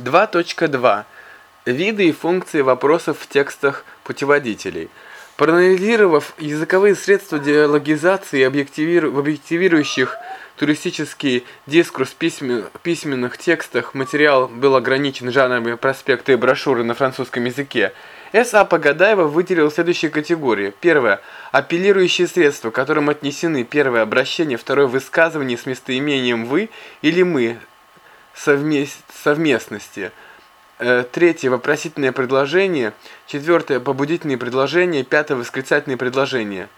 2.2. Виды и функции вопросов в текстах путеводителей. Проанализировав языковые средства диалогизации в объективирующих туристический дискурс письмен... письменных текстах, материал был ограничен жанрами проспекты и брошюры на французском языке, С.А. Погадаева выделил следующие категории. Первое. Апеллирующие средства, к которым отнесены первое обращение, второе высказывание с местоимением «вы» или «мы», совмест... совместности. Э, третье – вопросительное предложение. Четвертое – побудительные предложения. Пятое – восклицательные предложения.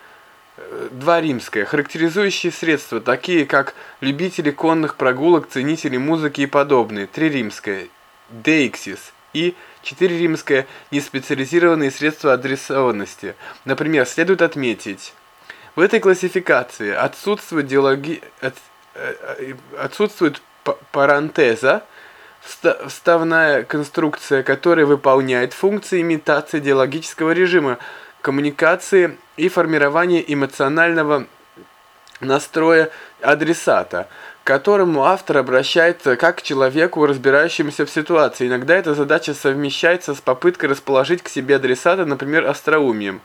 Э, два римское. Характеризующие средства, такие как любители конных прогулок, ценители музыки и подобные. Три римское. Deixis. И четыре римское – неспециализированные средства адресованности. Например, следует отметить, в этой классификации отсутствует, диалоги... Э, отсутствует парантеза, вставная конструкция, которая выполняет функции имитации диалогического режима, коммуникации и формирования эмоционального настроя адресата, к которому автор обращается как к человеку, разбирающемуся в ситуации. Иногда эта задача совмещается с попыткой расположить к себе адресата, например, остроумием.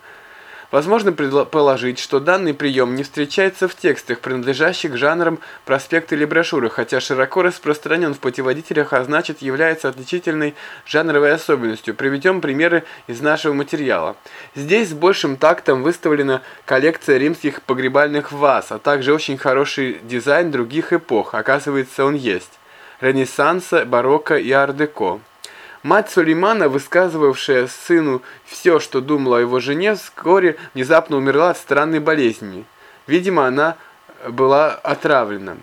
Возможно предположить, что данный прием не встречается в текстах, принадлежащих жанрам проспекта или брошюры, хотя широко распространен в путеводителях, а значит является отличительной жанровой особенностью. Приведем примеры из нашего материала. Здесь с большим тактом выставлена коллекция римских погребальных ваз, а также очень хороший дизайн других эпох, оказывается он есть. Ренессанса, барокко и ар-деко. Мать Сулеймана, высказывавшая сыну все, что думала о его жене, вскоре внезапно умерла от странной болезни. Видимо, она была отравлена.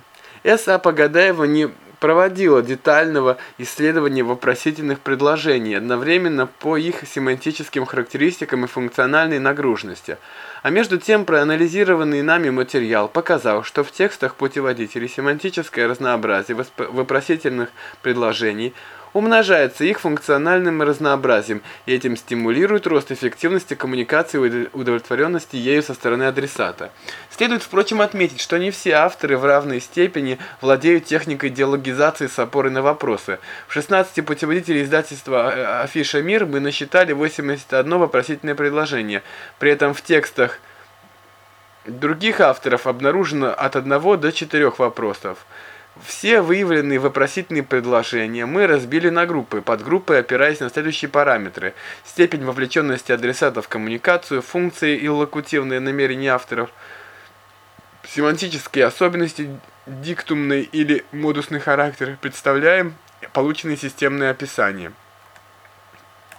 С.А. Погадаева не проводила детального исследования вопросительных предложений, одновременно по их семантическим характеристикам и функциональной нагруженности. А между тем проанализированный нами материал показал, что в текстах путеводителей семантическое разнообразие вопросительных предложений – умножается их функциональным разнообразием и этим стимулирует рост эффективности коммуникации и удовлетворенности ею со стороны адресата. Следует, впрочем, отметить, что не все авторы в равной степени владеют техникой диалогизации с опорой на вопросы. В 16 путеводителей издательства э, «Афиша Мир» мы насчитали 81 вопросительное предложение. При этом в текстах других авторов обнаружено от 1 до 4 вопросов. Все выявленные вопросительные предложения мы разбили на группы, подгруппы опираясь на следующие параметры. Степень вовлеченности адресата в коммуникацию, функции и локутивные намерения авторов, семантические особенности, диктумный или модусный характер, представляем полученные системные описания.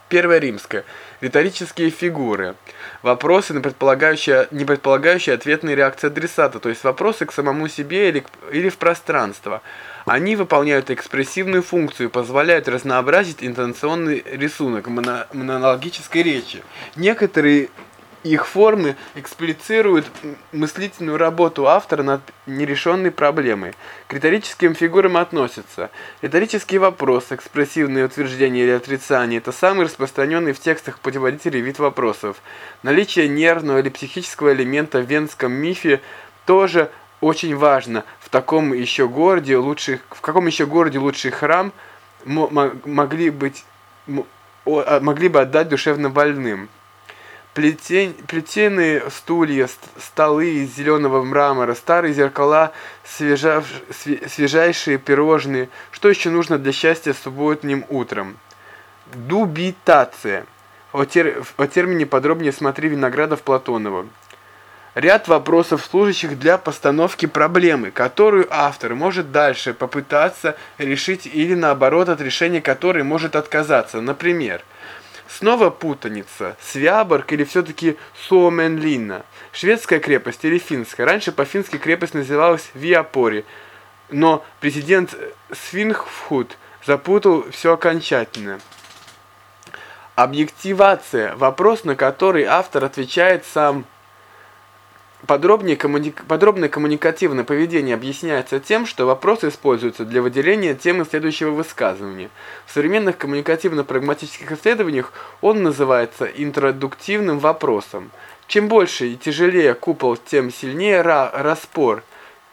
Первое римское. Риторические фигуры. Вопросы, не предполагающие, не предполагающие ответные реакции адресата, то есть вопросы к самому себе или, или в пространство. Они выполняют экспрессивную функцию, позволяют разнообразить интонационный рисунок монологической речи. Некоторые их формы эксплицируют мыслительную работу автора над нерешенной проблемой. К риторическим фигурам относятся риторический вопрос, экспрессивные утверждения или отрицания. Это самый распространенный в текстах путеводителей вид вопросов. Наличие нервного или психического элемента в венском мифе тоже очень важно. В таком еще городе лучший, в каком еще городе лучший храм могли быть а, могли бы отдать душевно больным. Плетень, плетеные стулья, столы из зеленого мрамора, старые зеркала, свежав, свежайшие пирожные. Что еще нужно для счастья субботним утром? Дубитация. О, тер, о термине подробнее смотри Виноградов Платонова. Ряд вопросов, служащих для постановки проблемы, которую автор может дальше попытаться решить или наоборот от решения которой может отказаться. Например, Снова путаница. Свяборг или все-таки Суоменлинна? Шведская крепость или финская? Раньше по-фински крепость называлась Виапори, но президент Свингфуд запутал все окончательно. Объективация. Вопрос, на который автор отвечает сам Подробнее коммуни... Подробное коммуникативное поведение объясняется тем, что вопросы используются для выделения темы следующего высказывания. В современных коммуникативно-прагматических исследованиях он называется интродуктивным вопросом. Чем больше и тяжелее купол, тем сильнее распор.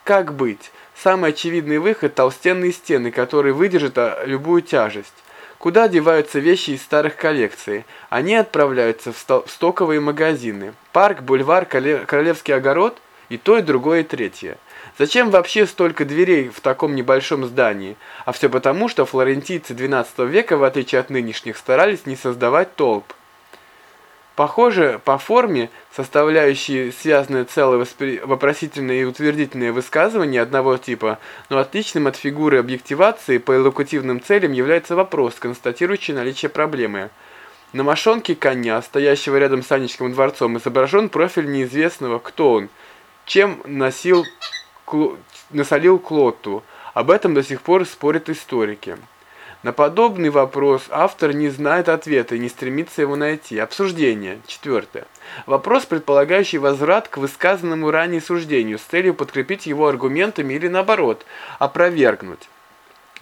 Как быть? Самый очевидный выход – толстенные стены, которые выдержат а, любую тяжесть. Куда деваются вещи из старых коллекций? Они отправляются в стоковые магазины. Парк, бульвар, королевский огород и то, и другое, и третье. Зачем вообще столько дверей в таком небольшом здании? А все потому, что флорентийцы XII века, в отличие от нынешних, старались не создавать толп. Похоже, по форме, составляющие связанное целое воспри... вопросительное и утвердительное высказывание одного типа, но отличным от фигуры объективации по элокутивным целям является вопрос, констатирующий наличие проблемы. На мошонке коня, стоящего рядом с Анечковым дворцом, изображен профиль неизвестного, кто он, чем носил, насолил Клотту. Об этом до сих пор спорят историки. На подобный вопрос автор не знает ответа и не стремится его найти. Обсуждение. Четвертое. Вопрос, предполагающий возврат к высказанному ранее суждению с целью подкрепить его аргументами или наоборот, опровергнуть.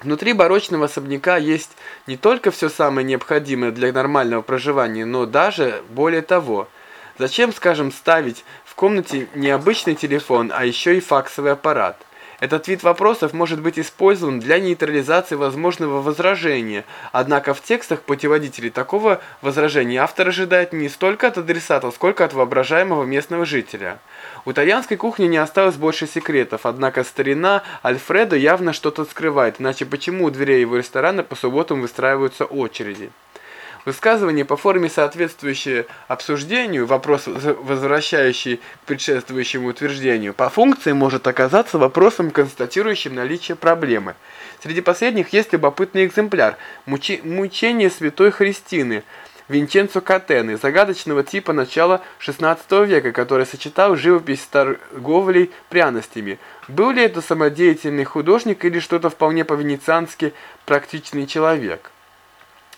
Внутри барочного особняка есть не только все самое необходимое для нормального проживания, но даже более того. Зачем, скажем, ставить в комнате не обычный телефон, а еще и факсовый аппарат? Этот вид вопросов может быть использован для нейтрализации возможного возражения, однако в текстах путеводителей такого возражения автор ожидает не столько от адресата, сколько от воображаемого местного жителя. У итальянской кухни не осталось больше секретов, однако старина Альфредо явно что-то скрывает, иначе почему у дверей его ресторана по субботам выстраиваются очереди? Высказывание по форме соответствующее обсуждению, вопрос возвращающий к предшествующему утверждению, по функции может оказаться вопросом, констатирующим наличие проблемы. Среди последних есть любопытный экземпляр «Мучение святой Христины», Винченцо Катены, загадочного типа начала XVI века, который сочетал живопись с торговлей пряностями. Был ли это самодеятельный художник или что-то вполне по-венециански практичный человек?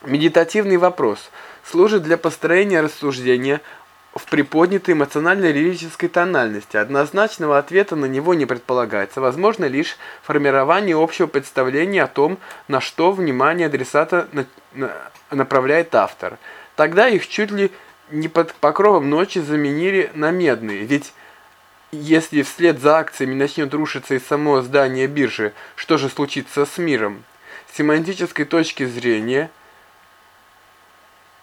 Медитативный вопрос служит для построения рассуждения в приподнятой эмоционально-лирической тональности. Однозначного ответа на него не предполагается. Возможно лишь формирование общего представления о том, на что внимание адресата на, на, направляет автор. Тогда их чуть ли не под покровом ночи заменили на медные, ведь если вслед за акциями начнет рушиться и само здание биржи, что же случится с миром? С семантической точки зрения –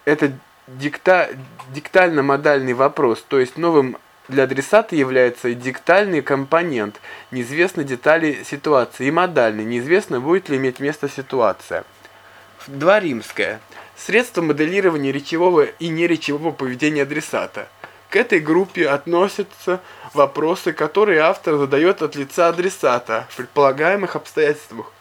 это дикта, диктально-модальный вопрос, то есть новым для адресата является диктальный компонент, неизвестны детали ситуации, и модальный, неизвестно будет ли иметь место ситуация. Два римское. Средства моделирования речевого и неречевого поведения адресата. К этой группе относятся вопросы, которые автор задает от лица адресата в предполагаемых обстоятельствах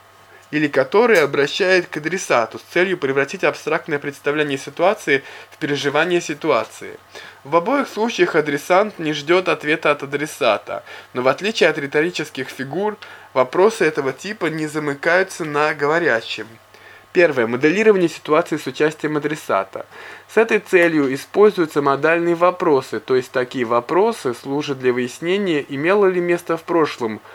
или который обращает к адресату с целью превратить абстрактное представление ситуации в переживание ситуации. В обоих случаях адресант не ждет ответа от адресата, но в отличие от риторических фигур, вопросы этого типа не замыкаются на говорящем. Первое. Моделирование ситуации с участием адресата. С этой целью используются модальные вопросы, то есть такие вопросы служат для выяснения, имело ли место в прошлом –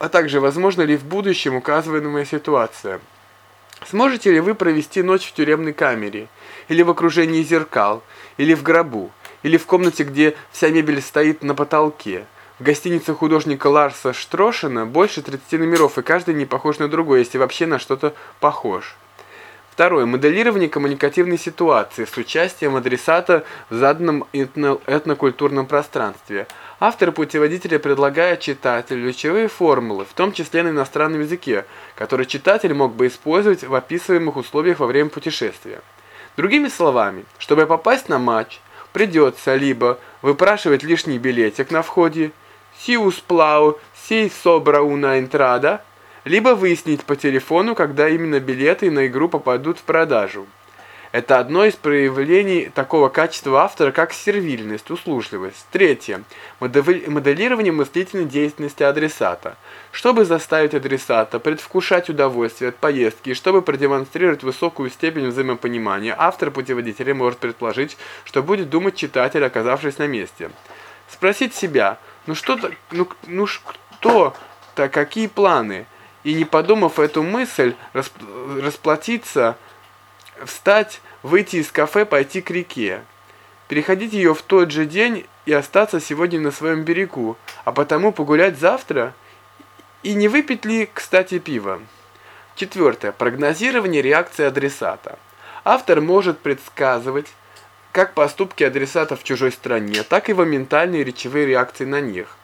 а также возможно ли в будущем указываемая ситуация. Сможете ли вы провести ночь в тюремной камере, или в окружении зеркал, или в гробу, или в комнате, где вся мебель стоит на потолке? В гостинице художника Ларса Штрошина больше 30 номеров, и каждый не похож на другой, если вообще на что-то похож. Второе. Моделирование коммуникативной ситуации с участием адресата в заданном этно этнокультурном пространстве. Автор путеводителя предлагает читателю ключевые формулы, в том числе на иностранном языке, которые читатель мог бы использовать в описываемых условиях во время путешествия. Другими словами, чтобы попасть на матч, придется либо выпрашивать лишний билетик на входе, «Сиус плау, сей собра уна entrada», либо выяснить по телефону, когда именно билеты на игру попадут в продажу. Это одно из проявлений такого качества автора, как сервильность, услужливость. Третье. Моделирование мыслительной деятельности адресата. Чтобы заставить адресата предвкушать удовольствие от поездки и чтобы продемонстрировать высокую степень взаимопонимания, автор путеводителя может предположить, что будет думать читатель, оказавшись на месте. Спросить себя, ну что-то, ну, ну что-то, какие планы? И не подумав эту мысль, расплатиться, встать, выйти из кафе, пойти к реке. Переходить ее в тот же день и остаться сегодня на своем берегу, а потому погулять завтра? И не выпить ли, кстати, пиво? Четвертое. Прогнозирование реакции адресата. Автор может предсказывать как поступки адресата в чужой стране, так и моментальные речевые реакции на них.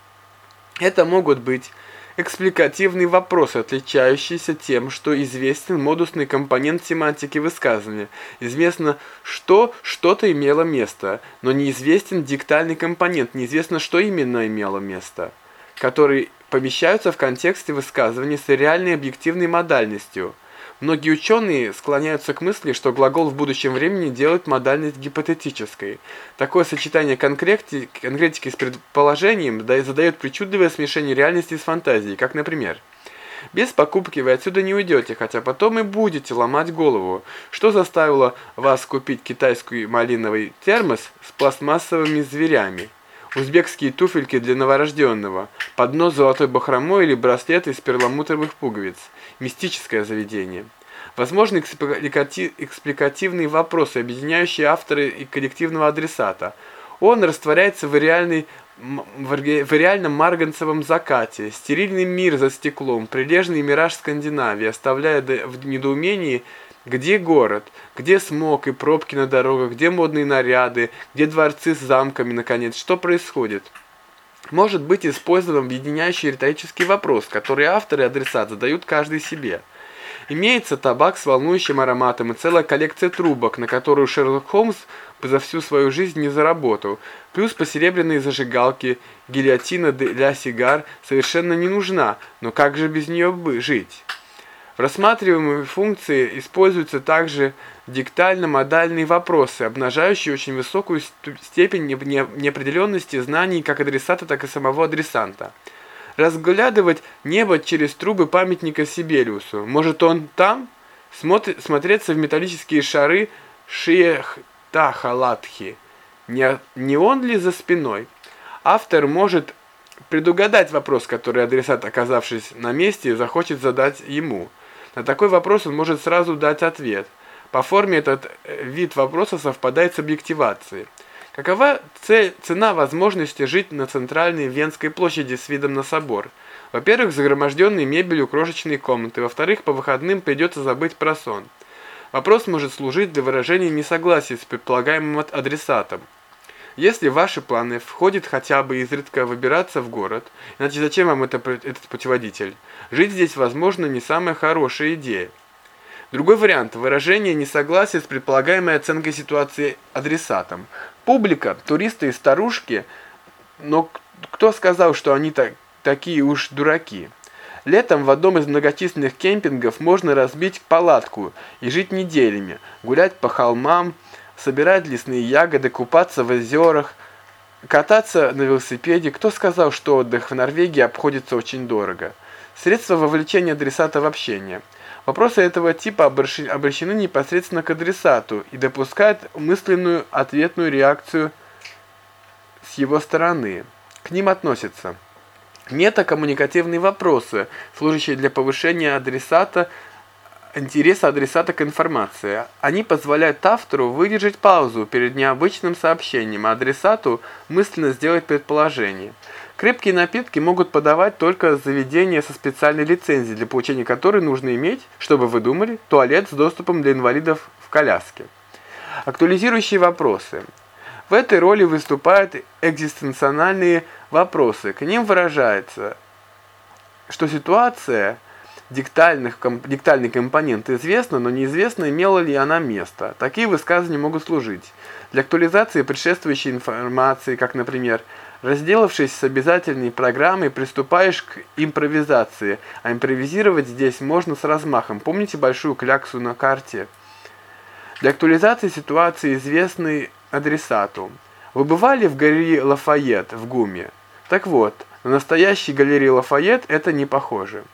Это могут быть экспликативные вопросы, отличающиеся тем, что известен модусный компонент семантики высказывания. Известно, что что-то имело место, но неизвестен диктальный компонент, неизвестно, что именно имело место, который помещаются в контексте высказывания с реальной объективной модальностью – Многие ученые склоняются к мысли, что глагол в будущем времени делает модальность гипотетической. Такое сочетание конкретики, конкретики с предположением задает причудливое смешение реальности с фантазией, как, например, без покупки вы отсюда не уйдете, хотя потом и будете ломать голову. Что заставило вас купить китайский малиновый термос с пластмассовыми зверями? Узбекские туфельки для новорожденного, поднос золотой бахромой или браслет из перламутровых пуговиц – мистическое заведение. Возможны экспликативные вопросы, объединяющие автора и коллективного адресата. Он растворяется в, реальной, в реальном марганцевом закате, стерильный мир за стеклом, прилежный мираж Скандинавии, оставляя в недоумении, где город, где смог и пробки на дорогах, где модные наряды, где дворцы с замками, наконец, что происходит может быть использован объединяющий риторический вопрос, который автор и адресат задают каждый себе. Имеется табак с волнующим ароматом и целая коллекция трубок, на которую Шерлок Холмс за всю свою жизнь не заработал. Плюс посеребряные зажигалки, гильотина для сигар совершенно не нужна, но как же без нее жить? В рассматриваемой функции используются также диктально-модальные вопросы, обнажающие очень высокую степень неопределенности знаний как адресата, так и самого адресанта. Разглядывать небо через трубы памятника Сибелиусу. Может он там? Смотри, смотреться в металлические шары Шех Тахалатхи. Не, не он ли за спиной? Автор может предугадать вопрос, который адресат, оказавшись на месте, захочет задать ему – на такой вопрос он может сразу дать ответ. По форме этот э, вид вопроса совпадает с объективацией. Какова цена возможности жить на центральной Венской площади с видом на собор? Во-первых, загроможденные мебелью крошечные комнаты. Во-вторых, по выходным придется забыть про сон. Вопрос может служить для выражения несогласия с предполагаемым адресатом. Если в ваши планы входит хотя бы изредка выбираться в город, иначе зачем вам это, этот путеводитель? Жить здесь, возможно, не самая хорошая идея. Другой вариант – выражение несогласия с предполагаемой оценкой ситуации адресатом. Публика, туристы и старушки, но кто сказал, что они так, такие уж дураки? Летом в одном из многочисленных кемпингов можно разбить палатку и жить неделями, гулять по холмам, собирать лесные ягоды, купаться в озерах, кататься на велосипеде. Кто сказал, что отдых в Норвегии обходится очень дорого? Средства вовлечения адресата в общение. Вопросы этого типа обращены непосредственно к адресату и допускают мысленную ответную реакцию с его стороны. К ним относятся метакоммуникативные вопросы, служащие для повышения адресата интереса адресата к информации. Они позволяют автору выдержать паузу перед необычным сообщением, а адресату мысленно сделать предположение. Крепкие напитки могут подавать только заведения со специальной лицензией, для получения которой нужно иметь, чтобы вы думали, туалет с доступом для инвалидов в коляске. Актуализирующие вопросы. В этой роли выступают экзистенциональные вопросы. К ним выражается, что ситуация – диктальных, диктальный компонент известна, но неизвестно, имела ли она место. Такие высказывания могут служить для актуализации предшествующей информации, как, например, разделавшись с обязательной программой, приступаешь к импровизации, а импровизировать здесь можно с размахом. Помните большую кляксу на карте? Для актуализации ситуации известный адресату. Вы бывали в галерее Лафайет в ГУМе? Так вот, на настоящей галерее Лафайет это не похоже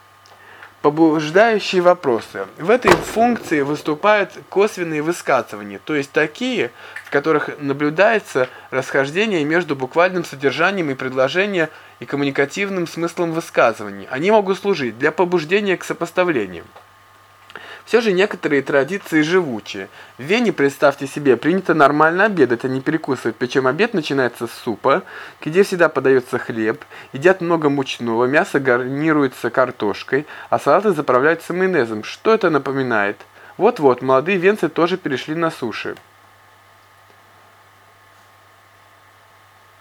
побуждающие вопросы. В этой функции выступают косвенные высказывания, то есть такие, в которых наблюдается расхождение между буквальным содержанием и предложения и коммуникативным смыслом высказываний. Они могут служить для побуждения к сопоставлению. Все же некоторые традиции живучие. В Вене, представьте себе, принято нормально обедать, а не перекусывать. Причем обед начинается с супа, где всегда подается хлеб, едят много мучного, мясо гарнируется картошкой, а салаты заправляются майонезом. Что это напоминает? Вот-вот, молодые венцы тоже перешли на суши.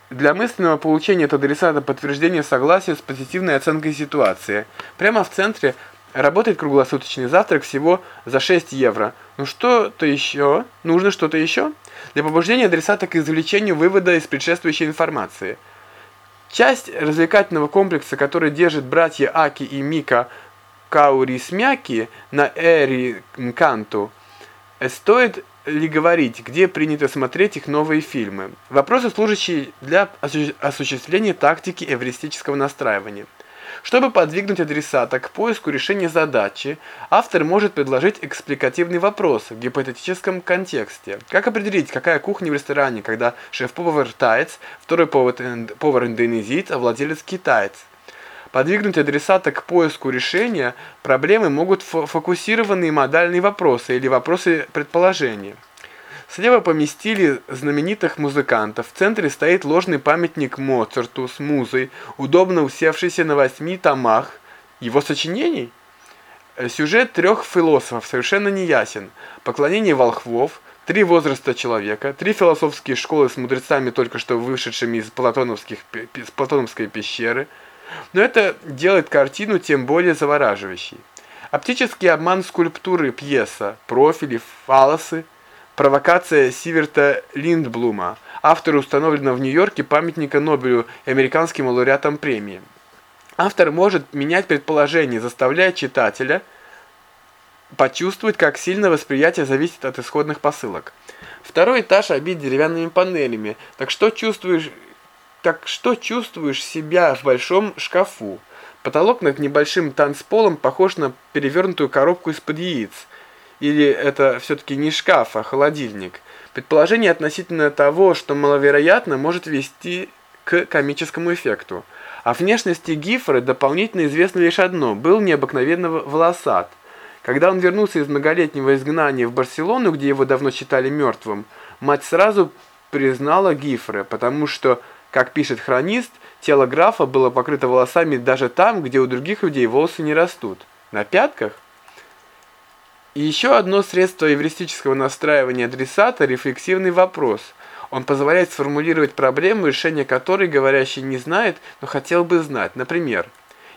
Для мысленного получения от адресата подтверждения согласия с позитивной оценкой ситуации. Прямо в центре работает круглосуточный завтрак всего за 6 евро. Ну что-то еще? Нужно что-то еще? Для побуждения адресата к извлечению вывода из предшествующей информации. Часть развлекательного комплекса, который держит братья Аки и Мика Каурисмяки на Эри Нканту, стоит ли говорить, где принято смотреть их новые фильмы. Вопросы, служащие для осуществления тактики эвристического настраивания. Чтобы подвигнуть адресата к поиску решения задачи, автор может предложить экспликативный вопрос в гипотетическом контексте. Как определить, какая кухня в ресторане, когда шеф-повар таец, второй повар индонезиец, а владелец китаец? Подвигнуть адресата к поиску решения проблемы могут фокусированные модальные вопросы или вопросы предположения. Слева поместили знаменитых музыкантов. В центре стоит ложный памятник Моцарту с музой, удобно усевшийся на восьми томах его сочинений. Сюжет трех философов совершенно неясен. Поклонение волхвов, три возраста человека, три философские школы с мудрецами, только что вышедшими из платоновских, из платоновской пещеры – но это делает картину тем более завораживающей. Оптический обман скульптуры пьеса, профили, фалосы, провокация Сиверта Линдблума, автора установленного в Нью-Йорке памятника Нобелю и американским лауреатам премии. Автор может менять предположение, заставляя читателя почувствовать, как сильно восприятие зависит от исходных посылок. Второй этаж обит деревянными панелями, так что чувствуешь так что чувствуешь себя в большом шкафу? Потолок над небольшим танцполом похож на перевернутую коробку из-под яиц. Или это все-таки не шкаф, а холодильник? Предположение относительно того, что маловероятно, может вести к комическому эффекту. О внешности Гиффера дополнительно известно лишь одно – был необыкновенно волосат. Когда он вернулся из многолетнего изгнания в Барселону, где его давно считали мертвым, мать сразу признала Гиффера, потому что как пишет хронист, тело графа было покрыто волосами даже там, где у других людей волосы не растут. На пятках? И еще одно средство эвристического настраивания адресата – рефлексивный вопрос. Он позволяет сформулировать проблему, решение которой говорящий не знает, но хотел бы знать. Например,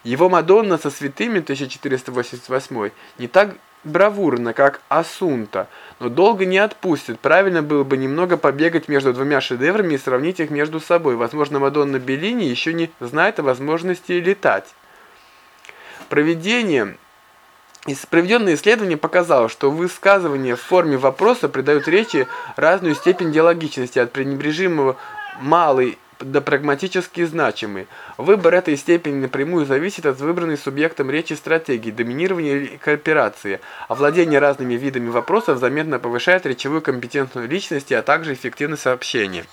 его Мадонна со святыми 1488 не так бравурно, как Асунта, но долго не отпустит. Правильно было бы немного побегать между двумя шедеврами и сравнить их между собой. Возможно, Мадонна Беллини еще не знает о возможности летать. Проведение Проведенное исследование показало, что высказывания в форме вопроса придают речи разную степень диалогичности от пренебрежимого малой до прагматически значимый. Выбор этой степени напрямую зависит от выбранной субъектом речи стратегии, доминирования и кооперации. Овладение разными видами вопросов заметно повышает речевую компетентную личности, а также эффективность общения.